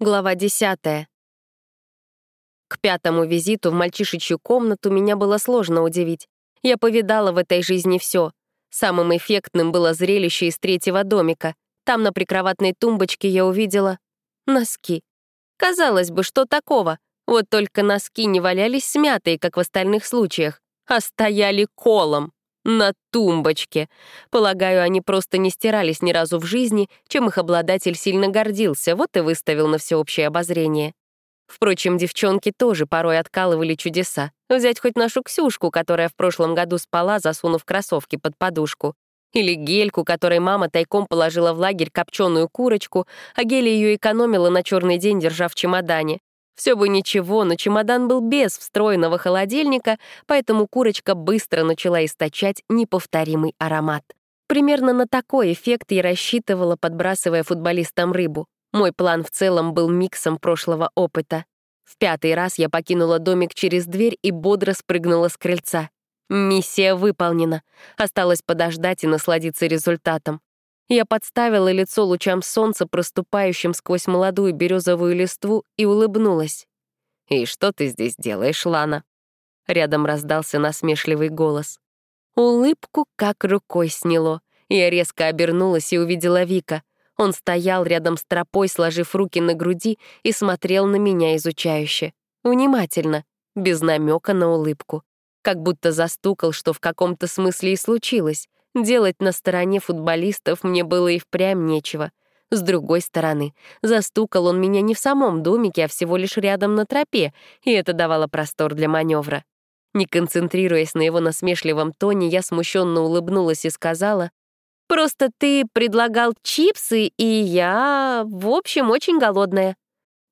Глава десятая. К пятому визиту в мальчишечью комнату меня было сложно удивить. Я повидала в этой жизни все. Самым эффектным было зрелище из третьего домика. Там на прикроватной тумбочке я увидела носки. Казалось бы, что такого? Вот только носки не валялись смятые, как в остальных случаях, а стояли колом. На тумбочке. Полагаю, они просто не стирались ни разу в жизни, чем их обладатель сильно гордился, вот и выставил на всеобщее обозрение. Впрочем, девчонки тоже порой откалывали чудеса. Взять хоть нашу Ксюшку, которая в прошлом году спала, засунув кроссовки под подушку. Или Гельку, которой мама тайком положила в лагерь копченую курочку, а Геля ее экономила на черный день, держа в чемодане. Все бы ничего, но чемодан был без встроенного холодильника, поэтому курочка быстро начала источать неповторимый аромат. Примерно на такой эффект я рассчитывала, подбрасывая футболистам рыбу. Мой план в целом был миксом прошлого опыта. В пятый раз я покинула домик через дверь и бодро спрыгнула с крыльца. Миссия выполнена. Осталось подождать и насладиться результатом. Я подставила лицо лучам солнца, проступающим сквозь молодую березовую листву, и улыбнулась. «И что ты здесь делаешь, Лана?» Рядом раздался насмешливый голос. Улыбку как рукой сняло. Я резко обернулась и увидела Вика. Он стоял рядом с тропой, сложив руки на груди, и смотрел на меня изучающе. Внимательно, без намека на улыбку. Как будто застукал, что в каком-то смысле и случилось. Делать на стороне футболистов мне было и впрямь нечего. С другой стороны, застукал он меня не в самом домике, а всего лишь рядом на тропе, и это давало простор для маневра. Не концентрируясь на его насмешливом тоне, я смущенно улыбнулась и сказала, «Просто ты предлагал чипсы, и я, в общем, очень голодная».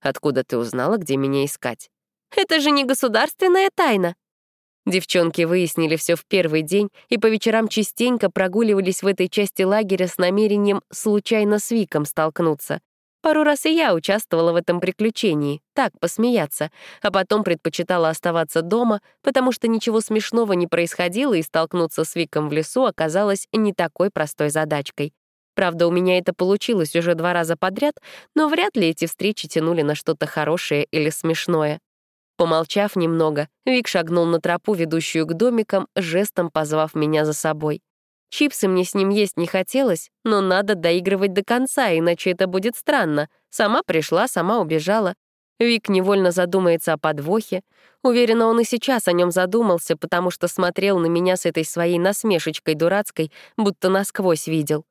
«Откуда ты узнала, где меня искать?» «Это же не государственная тайна», Девчонки выяснили все в первый день и по вечерам частенько прогуливались в этой части лагеря с намерением случайно с Виком столкнуться. Пару раз и я участвовала в этом приключении, так, посмеяться, а потом предпочитала оставаться дома, потому что ничего смешного не происходило, и столкнуться с Виком в лесу оказалось не такой простой задачкой. Правда, у меня это получилось уже два раза подряд, но вряд ли эти встречи тянули на что-то хорошее или смешное. Помолчав немного, Вик шагнул на тропу, ведущую к домикам, жестом позвав меня за собой. Чипсы мне с ним есть не хотелось, но надо доигрывать до конца, иначе это будет странно. Сама пришла, сама убежала. Вик невольно задумается о подвохе. Уверена, он и сейчас о нем задумался, потому что смотрел на меня с этой своей насмешечкой дурацкой, будто насквозь видел.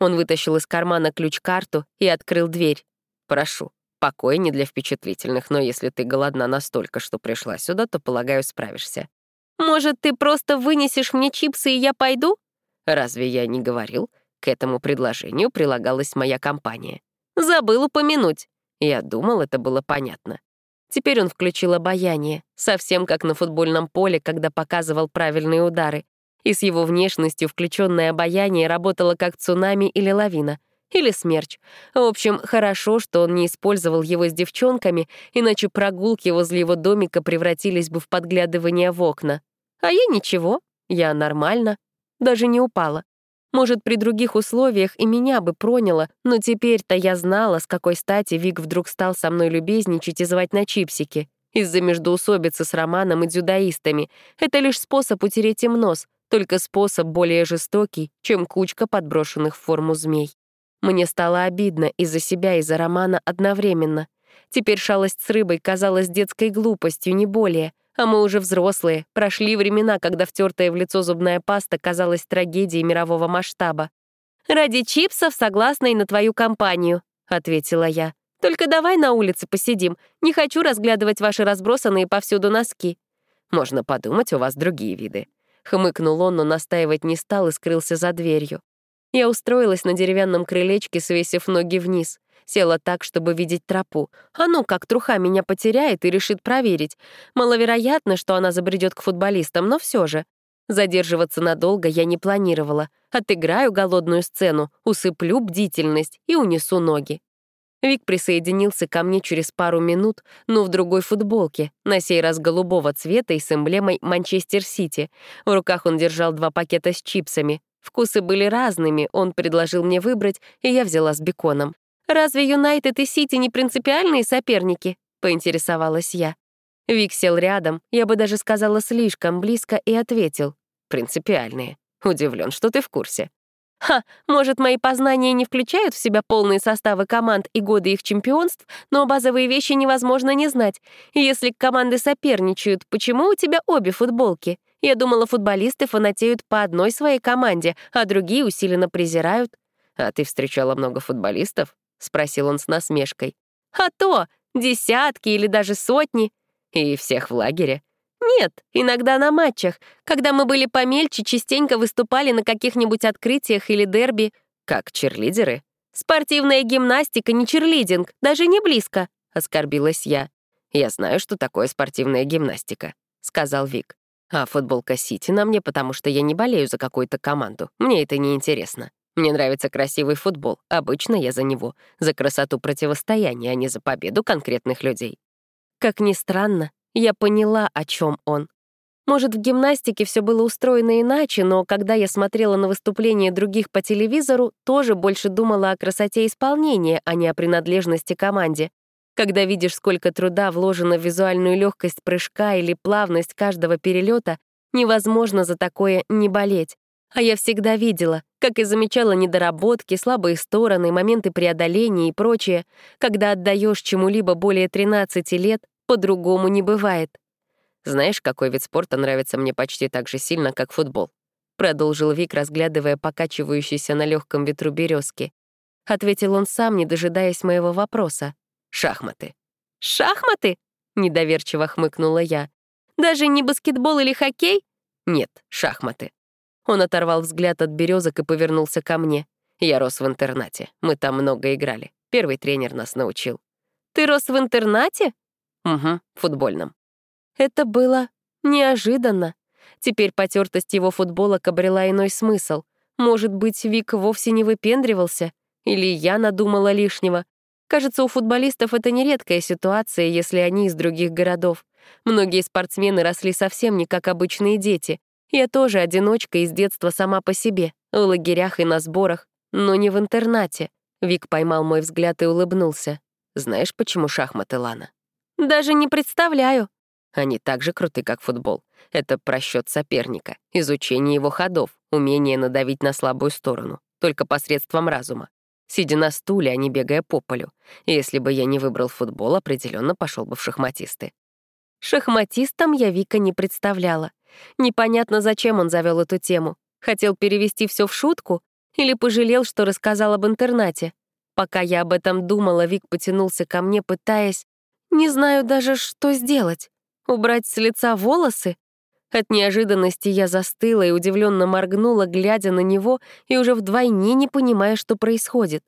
Он вытащил из кармана ключ-карту и открыл дверь. «Прошу». Покой не для впечатлительных, но если ты голодна настолько, что пришла сюда, то, полагаю, справишься. Может, ты просто вынесешь мне чипсы, и я пойду? Разве я не говорил? К этому предложению прилагалась моя компания. Забыл упомянуть. Я думал, это было понятно. Теперь он включил обаяние, совсем как на футбольном поле, когда показывал правильные удары. И с его внешностью включенное обаяние работало как цунами или лавина. Или смерч. В общем, хорошо, что он не использовал его с девчонками, иначе прогулки возле его домика превратились бы в подглядывание в окна. А я ничего, я нормально, даже не упала. Может, при других условиях и меня бы проняло, но теперь-то я знала, с какой стати Вик вдруг стал со мной любезничать и звать на чипсики. Из-за междоусобицы с Романом и дзюдоистами. Это лишь способ утереть им нос, только способ более жестокий, чем кучка подброшенных в форму змей. Мне стало обидно из-за себя и за Романа одновременно. Теперь шалость с рыбой казалась детской глупостью, не более. А мы уже взрослые, прошли времена, когда втертая в лицо зубная паста казалась трагедией мирового масштаба. «Ради чипсов согласна и на твою компанию», — ответила я. «Только давай на улице посидим. Не хочу разглядывать ваши разбросанные повсюду носки». «Можно подумать, у вас другие виды». Хмыкнул он, но настаивать не стал и скрылся за дверью. Я устроилась на деревянном крылечке, свесив ноги вниз. Села так, чтобы видеть тропу. А ну, как труха меня потеряет и решит проверить. Маловероятно, что она забредет к футболистам, но все же. Задерживаться надолго я не планировала. Отыграю голодную сцену, усыплю бдительность и унесу ноги. Вик присоединился ко мне через пару минут, но в другой футболке, на сей раз голубого цвета и с эмблемой «Манчестер Сити». В руках он держал два пакета с чипсами. Вкусы были разными, он предложил мне выбрать, и я взяла с беконом. «Разве Юнайтед и Сити не принципиальные соперники?» — поинтересовалась я. Вик сел рядом, я бы даже сказала слишком близко, и ответил. «Принципиальные. Удивлен, что ты в курсе». Ха, может, мои познания не включают в себя полные составы команд и годы их чемпионств, но базовые вещи невозможно не знать. Если команды соперничают, почему у тебя обе футболки? Я думала, футболисты фанатеют по одной своей команде, а другие усиленно презирают. «А ты встречала много футболистов?» — спросил он с насмешкой. «А то! Десятки или даже сотни. И всех в лагере. Нет, иногда на матчах. Когда мы были помельче, частенько выступали на каких-нибудь открытиях или дерби. Как черлидеры. Спортивная гимнастика, не черлидинг, даже не близко, — оскорбилась я. «Я знаю, что такое спортивная гимнастика», — сказал Вик. «А футболка Сити на мне, потому что я не болею за какую-то команду. Мне это не интересно. Мне нравится красивый футбол. Обычно я за него. За красоту противостояния, а не за победу конкретных людей». Как ни странно, я поняла, о чем он. Может, в гимнастике все было устроено иначе, но когда я смотрела на выступления других по телевизору, тоже больше думала о красоте исполнения, а не о принадлежности команде. Когда видишь, сколько труда вложено в визуальную легкость прыжка или плавность каждого перелета, невозможно за такое не болеть. А я всегда видела, как и замечала недоработки, слабые стороны, моменты преодоления и прочее. Когда отдаешь чему-либо более 13 лет, по-другому не бывает. Знаешь, какой вид спорта нравится мне почти так же сильно, как футбол? Продолжил Вик, разглядывая покачивающийся на легком ветру березки. Ответил он сам, не дожидаясь моего вопроса. Шахматы. Шахматы? Недоверчиво хмыкнула я. Даже не баскетбол или хоккей? Нет, шахматы. Он оторвал взгляд от березок и повернулся ко мне. Я рос в интернате. Мы там много играли. Первый тренер нас научил. Ты рос в интернате? Угу, футбольном. Это было неожиданно. Теперь потертость его футболок обрела иной смысл. Может быть, Вик вовсе не выпендривался? Или я надумала лишнего? Кажется, у футболистов это нередкая ситуация, если они из других городов. Многие спортсмены росли совсем не как обычные дети. Я тоже одиночка из детства сама по себе, в лагерях и на сборах, но не в интернате. Вик поймал мой взгляд и улыбнулся. Знаешь, почему шахматы, Лана? Даже не представляю. Они так же круты, как футбол. Это просчет соперника, изучение его ходов, умение надавить на слабую сторону, только посредством разума. Сидя на стуле, а не бегая по полю. Если бы я не выбрал футбол, определенно пошел бы в шахматисты. Шахматистом я Вика не представляла. Непонятно, зачем он завел эту тему. Хотел перевести все в шутку или пожалел, что рассказал об интернате. Пока я об этом думала, Вик потянулся ко мне, пытаясь не знаю даже, что сделать. Убрать с лица волосы? От неожиданности я застыла и удивленно моргнула, глядя на него и уже вдвойне не понимая, что происходит.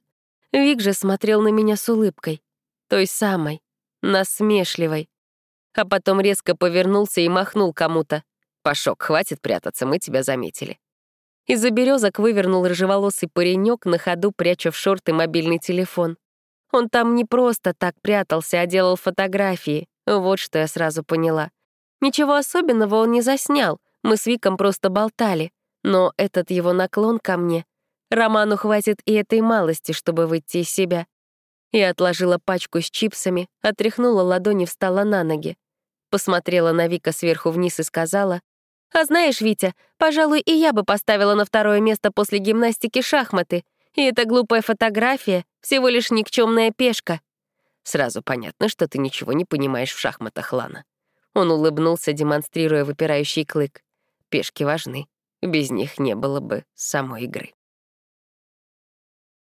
Вик же смотрел на меня с улыбкой. Той самой, насмешливой. А потом резко повернулся и махнул кому-то. «Пашок, хватит прятаться, мы тебя заметили». Из-за березок вывернул рыжеволосый паренек, на ходу пряча в шорты мобильный телефон. Он там не просто так прятался, а делал фотографии. Вот что я сразу поняла. Ничего особенного он не заснял, мы с Виком просто болтали. Но этот его наклон ко мне... Роману хватит и этой малости, чтобы выйти из себя. Я отложила пачку с чипсами, отряхнула ладони, встала на ноги. Посмотрела на Вика сверху вниз и сказала, «А знаешь, Витя, пожалуй, и я бы поставила на второе место после гимнастики шахматы. И эта глупая фотография — всего лишь никчемная пешка. Сразу понятно, что ты ничего не понимаешь в шахматах, Лана. Он улыбнулся, демонстрируя выпирающий клык. Пешки важны. Без них не было бы самой игры.